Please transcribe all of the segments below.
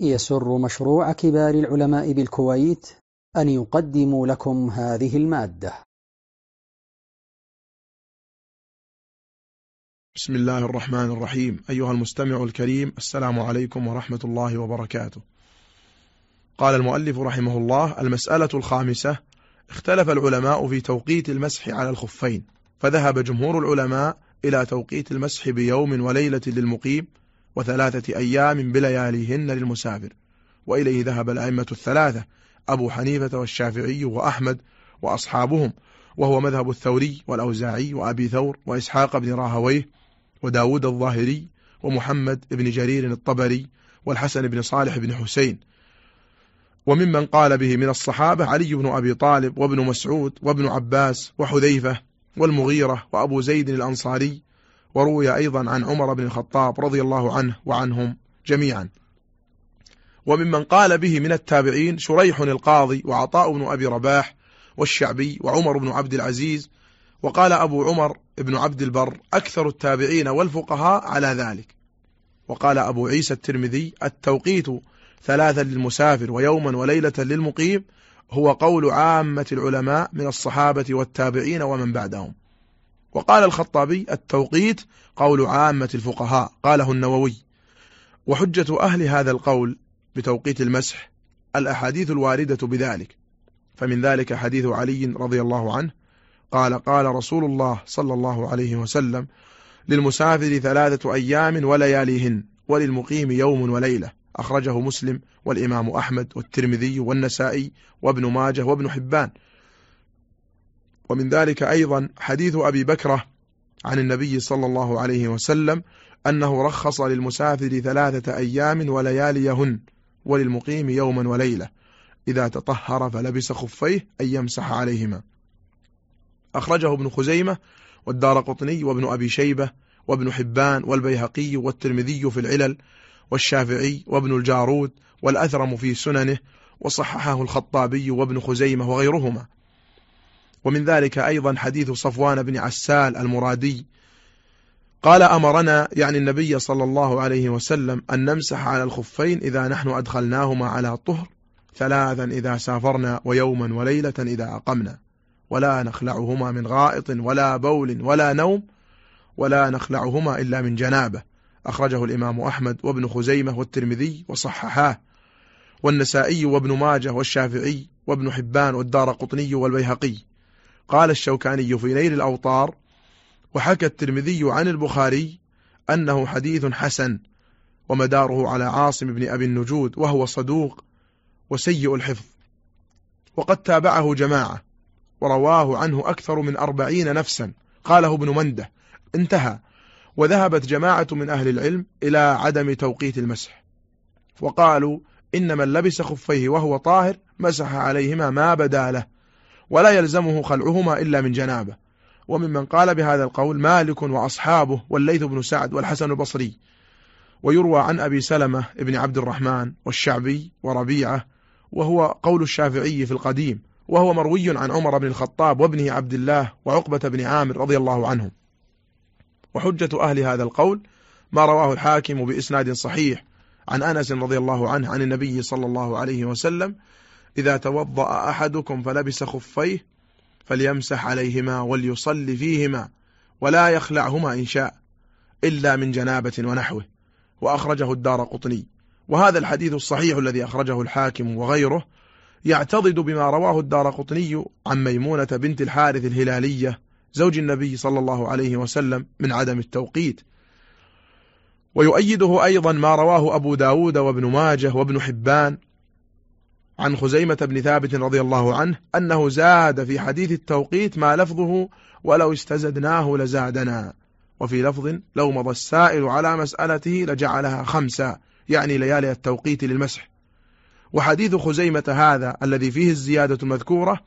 يسر مشروع كبار العلماء بالكويت أن يقدم لكم هذه المادة. بسم الله الرحمن الرحيم. أيها المستمع الكريم السلام عليكم ورحمة الله وبركاته. قال المؤلف رحمه الله المسألة الخامسة اختلف العلماء في توقيت المسح على الخفين فذهب جمهور العلماء إلى توقيت المسح بيوم وليلة للمقيم وثلاثة أيام بلياليهن للمسافر. وإليه ذهب الأئمة الثلاثة أبو حنيفة والشافعي وأحمد وأصحابهم وهو مذهب الثوري والأوزاعي وأبي ثور وإسحاق بن راهويه وداود الظاهري ومحمد بن جرير الطبري والحسن بن صالح بن حسين. وممن قال به من الصحابة علي بن أبي طالب وابن مسعود وابن عباس وحذيفة والمغيرة وأبو زيد الأنصاري وروي أيضا عن عمر بن الخطاب رضي الله عنه وعنهم جميعا. وممن قال به من التابعين شريح القاضي وعطاء بن أبي رباح والشعبي وعمر بن عبد العزيز وقال أبو عمر بن عبد البر أكثر التابعين والفقهاء على ذلك. وقال أبو عيسى الترمذي التوقيت ثلاثا للمسافر ويوما وليلة للمقيم هو قول عامة العلماء من الصحابة والتابعين ومن بعدهم. وقال الخطابي التوقيت قول عامة الفقهاء قاله النووي. وحجة أهل هذا القول بتوقيت المسح الأحاديث الواردة بذلك. فمن ذلك حديث علي رضي الله عنه قال قال رسول الله صلى الله عليه وسلم للمسافر ثلاثة أيام ولياليهن وللمقيم يوم وليلة. أخرجه مسلم والإمام أحمد والترمذي والنسائي وابن ماجه وابن حبان. ومن ذلك أيضا حديث أبي بكرة عن النبي صلى الله عليه وسلم أنه رخص للمسافر ثلاثة أيام ولياليهن وللمقيم يوما وليلة. إذا تطهر فلبس خفيه أن يمسح عليهما. أخرجه ابن خزيمة والدار قطني وابن أبي شيبة وابن حبان والبيهقي والترمذي في العلل والشافعي وابن الجارود والأثرم في سننه وصححه الخطابي وابن خزيمة وغيرهما. ومن ذلك أيضا حديث صفوان بن عسال المرادي. قال أمرنا يعني النبي صلى الله عليه وسلم أن نمسح على الخفين إذا نحن أدخلناهما على طهر ثلاثا إذا سافرنا ويوما وليلة إذا أقمنا. ولا نخلعهما من غائط ولا بول ولا نوم ولا نخلعهما إلا من جنابة. أخرجه الإمام أحمد وابن خزيمة والترمذي وصححاه. والنسائي وابن ماجه والشافعي وابن حبان والدار قطني والبيهقي. قال الشوكاني في نيل الأوطار وحكى الترمذي عن البخاري أنه حديث حسن ومداره على عاصم بن أبي النجود وهو صدوق وسيء الحفظ وقد تابعه جماعة ورواه عنه أكثر من أربعين نفسا. قاله ابن منده. انتهى. وذهبت جماعة من أهل العلم إلى عدم توقيت المسح. وقالوا إن من لبس خفيه وهو طاهر مسح عليهما ما بدا له ولا يلزمه خلعهما إلا من جنابه. وممن قال بهذا القول مالك وأصحابه والليث بن سعد والحسن البصري. ويروى عن أبي سلمة ابن عبد الرحمن والشعبي وربيعة وهو قول الشافعي في القديم وهو مروي عن عمر بن الخطاب وابنه عبد الله وعقبة بن عامر رضي الله عنهم. وحجة أهل هذا القول ما رواه الحاكم بإسناد صحيح عن أنس رضي الله عنه عن النبي صلى الله عليه وسلم إذا توضأ أحدكم فلبس خفيه فليمسح عليهما وليصلي فيهما ولا يخلعهما إن شاء إلا من جنابة ونحوه. وأخرجه الدار قطني. وهذا الحديث الصحيح الذي أخرجه الحاكم وغيره يعتضد بما رواه الدار قطني عن ميمونة بنت الحارث الهلالية زوج النبي صلى الله عليه وسلم من عدم التوقيت. ويؤيده أيضا ما رواه أبو داود وابن ماجه وابن حبان عن خزيمة بن ثابت رضي الله عنه أنه زاد في حديث التوقيت ما لفظه ولو استزدناه لزادنا. وفي لفظ لو مضى السائل على مسألته لجعلها خمسة يعني ليالي التوقيت للمسح. وحديث خزيمة هذا الذي فيه الزيادة المذكورة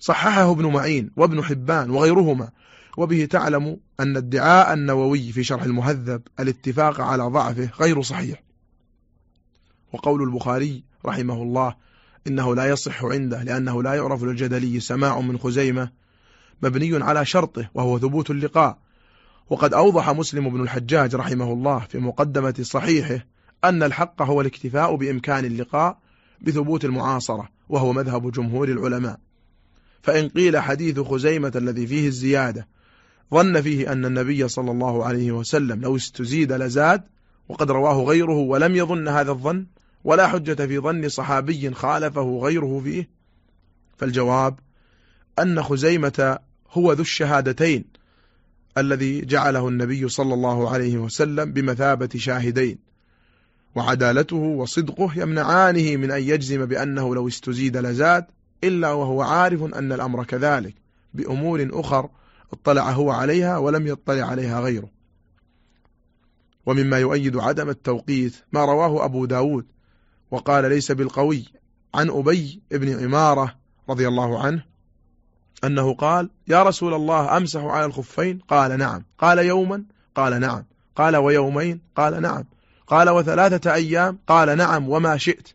صححه ابن معين وابن حبان وغيرهما. وبه تعلم أن ادعاء النووي في شرح المهذب الاتفاق على ضعفه غير صحيح. وقول البخاري رحمه الله إنه لا يصح عنده لأنه لا يعرف للجدلي سماع من خزيمة مبني على شرطه وهو ثبوت اللقاء. وقد أوضح مسلم بن الحجاج رحمه الله في مقدمة صحيحه أن الحق هو الاكتفاء بإمكان اللقاء بثبوت المعاصرة وهو مذهب جمهور العلماء. فإن قيل حديث خزيمة الذي فيه الزيادة ظن فيه أن النبي صلى الله عليه وسلم لو استزيد لزاد وقد رواه غيره ولم يظن هذا الظن. ولا حجة في ظن صحابي خالفه غيره فيه. فالجواب أن خزيمة هو ذو الشهادتين الذي جعله النبي صلى الله عليه وسلم بمثابة شاهدين وعدالته وصدقه يمنعانه من أن يجزم بأنه لو استزيد لزاد إلا وهو عارف أن الأمر كذلك بأمور أخر اطلع هو عليها ولم يطلع عليها غيره. ومما يؤيد عدم التوقيت ما رواه أبو داود وقال ليس بالقوي عن أبي ابن عمارة رضي الله عنه أنه قال يا رسول الله أمسح على الخفين؟ قال نعم. قال يوما؟ قال نعم. قال ويومين؟ قال نعم. قال وثلاثة أيام؟ قال نعم. وما شئت؟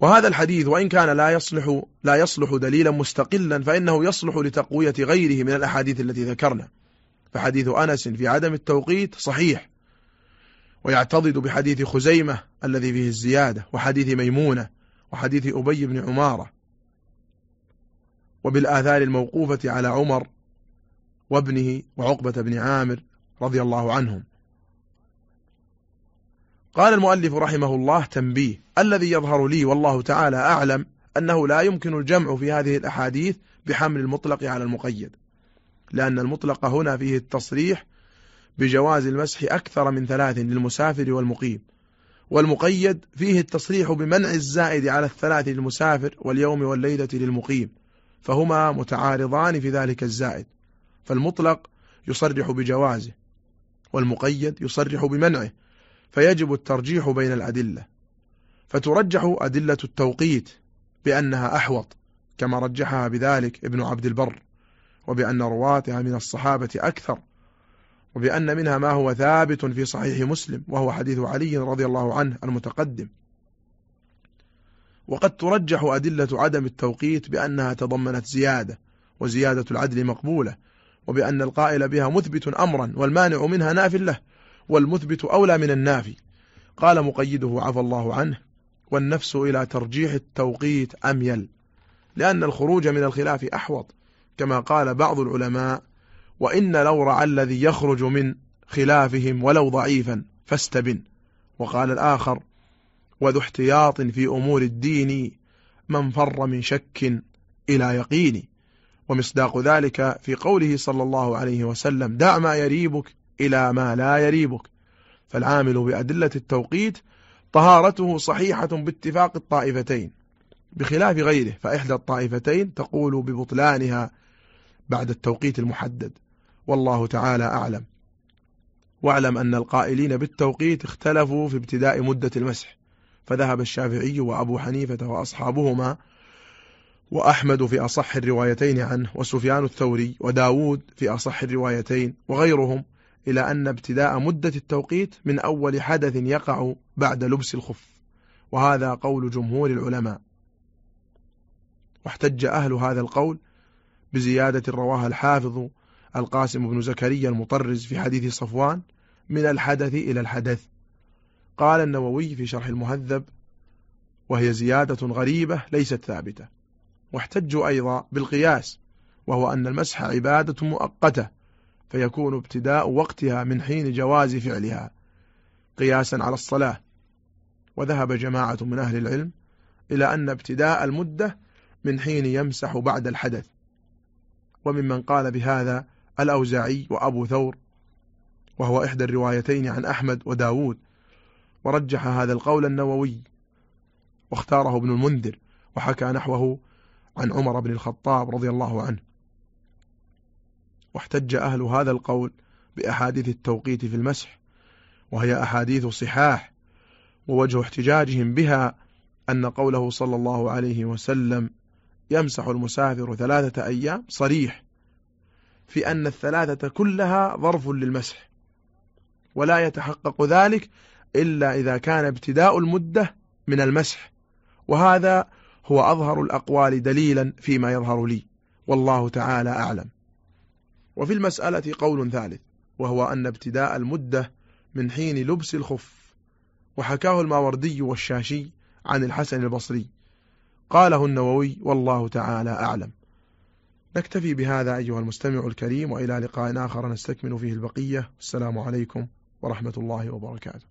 وهذا الحديث وإن كان لا يصلح لا يصلح دليلا مستقلا فإنه يصلح لتقوية غيره من الأحاديث التي ذكرنا. فحديث أنس في عدم التوقيت صحيح. ويعتضد بحديث خزيمة الذي فيه الزيادة وحديث ميمونة وحديث أبي بن عمارة. وبالآثار الموقوفة على عمر وابنه وعقبة بن عامر رضي الله عنهم. قال المؤلف رحمه الله تنبيه الذي يظهر لي والله تعالى أعلم أنه لا يمكن الجمع في هذه الأحاديث بحمل المطلق على المقيد لأن المطلق هنا فيه التصريح بجواز المسح أكثر من ثلاث للمسافر والمقيم. والمقيد فيه التصريح بمنع الزائد على الثلاث للمسافر واليوم والليلة للمقيم فهما متعارضان في ذلك الزائد فالمطلق يصرح بجوازه والمقيد يصرح بمنعه فيجب الترجيح بين الأدلة. فترجح أدلة التوقيت بأنها أحوط كما رجحها بذلك ابن عبد البر وبأن رواتها من الصحابة أكثر. وبأن منها ما هو ثابت في صحيح مسلم وهو حديث علي رضي الله عنه المتقدم. وقد ترجح أدلة عدم التوقيت بأنها تضمنت زيادة وزيادة العدل مقبولة وبأن القائل بها مثبت أمرا والمانع منها ناف له والمثبت أولى من النافي. قال مقيده عفى الله عنه والنفس إلى ترجيح التوقيت أميل لأن الخروج من الخلاف أحوط كما قال بعض العلماء وإن لو رعى الذي يخرج من خلافهم ولو ضعيفا فاستبن. وقال الآخر وذو احتياط في أمور الدين من فر من شك إلى يقين. ومصداق ذلك في قوله صلى الله عليه وسلم دع ما يريبك إلى ما لا يريبك. فالعامل بأدلة التوقيت طهارته صحيحة باتفاق الطائفتين. بخلاف غيره فإحدى الطائفتين تقول ببطلانها بعد التوقيت المحدد. والله تعالى أعلم. واعلم أن القائلين بالتوقيت اختلفوا في ابتداء مدة المسح فذهب الشافعي وأبو حنيفة وأصحابهما وأحمد في أصح الروايتين عنه وسفيان الثوري وداود في أصح الروايتين وغيرهم إلى أن ابتداء مدة التوقيت من أول حدث يقع بعد لبس الخف وهذا قول جمهور العلماء. واحتج أهل هذا القول بزيادة رواها الحافظ القاسم بن زكريا المطرز في حديث صفوان من الحدث إلى الحدث. قال النووي في شرح المهذب وهي زيادة غريبة ليست ثابتة. واحتجوا أيضا بالقياس وهو أن المسح عبادة مؤقتة فيكون ابتداء وقتها من حين جواز فعلها قياسا على الصلاة. وذهب جماعة من أهل العلم إلى أن ابتداء المدة من حين يمسح بعد الحدث. وممن قال بهذا الأوزاعي وأبو ثور وهو إحدى الروايتين عن أحمد وداود ورجح هذا القول النووي واختاره ابن المنذر وحكى نحوه عن عمر بن الخطاب رضي الله عنه. واحتج أهل هذا القول بأحاديث التوقيت في المسح وهي أحاديث صحاح ووجه احتجاجهم بها أن قوله صلى الله عليه وسلم يمسح المسافر ثلاثة أيام صريح في أن الثلاثة كلها ظرف للمسح ولا يتحقق ذلك إلا إذا كان ابتداء المدة من المسح وهذا هو أظهر الأقوال دليلا فيما يظهر لي والله تعالى أعلم. وفي المسألة قول ثالث وهو أن ابتداء المدة من حين لبس الخف وحكاه الماوردي والشاشي عن الحسن البصري قاله النووي والله تعالى أعلم. نكتفي بهذا أيها المستمع الكريم وإلى لقاء آخر نستكمل فيه البقية. السلام عليكم ورحمة الله وبركاته.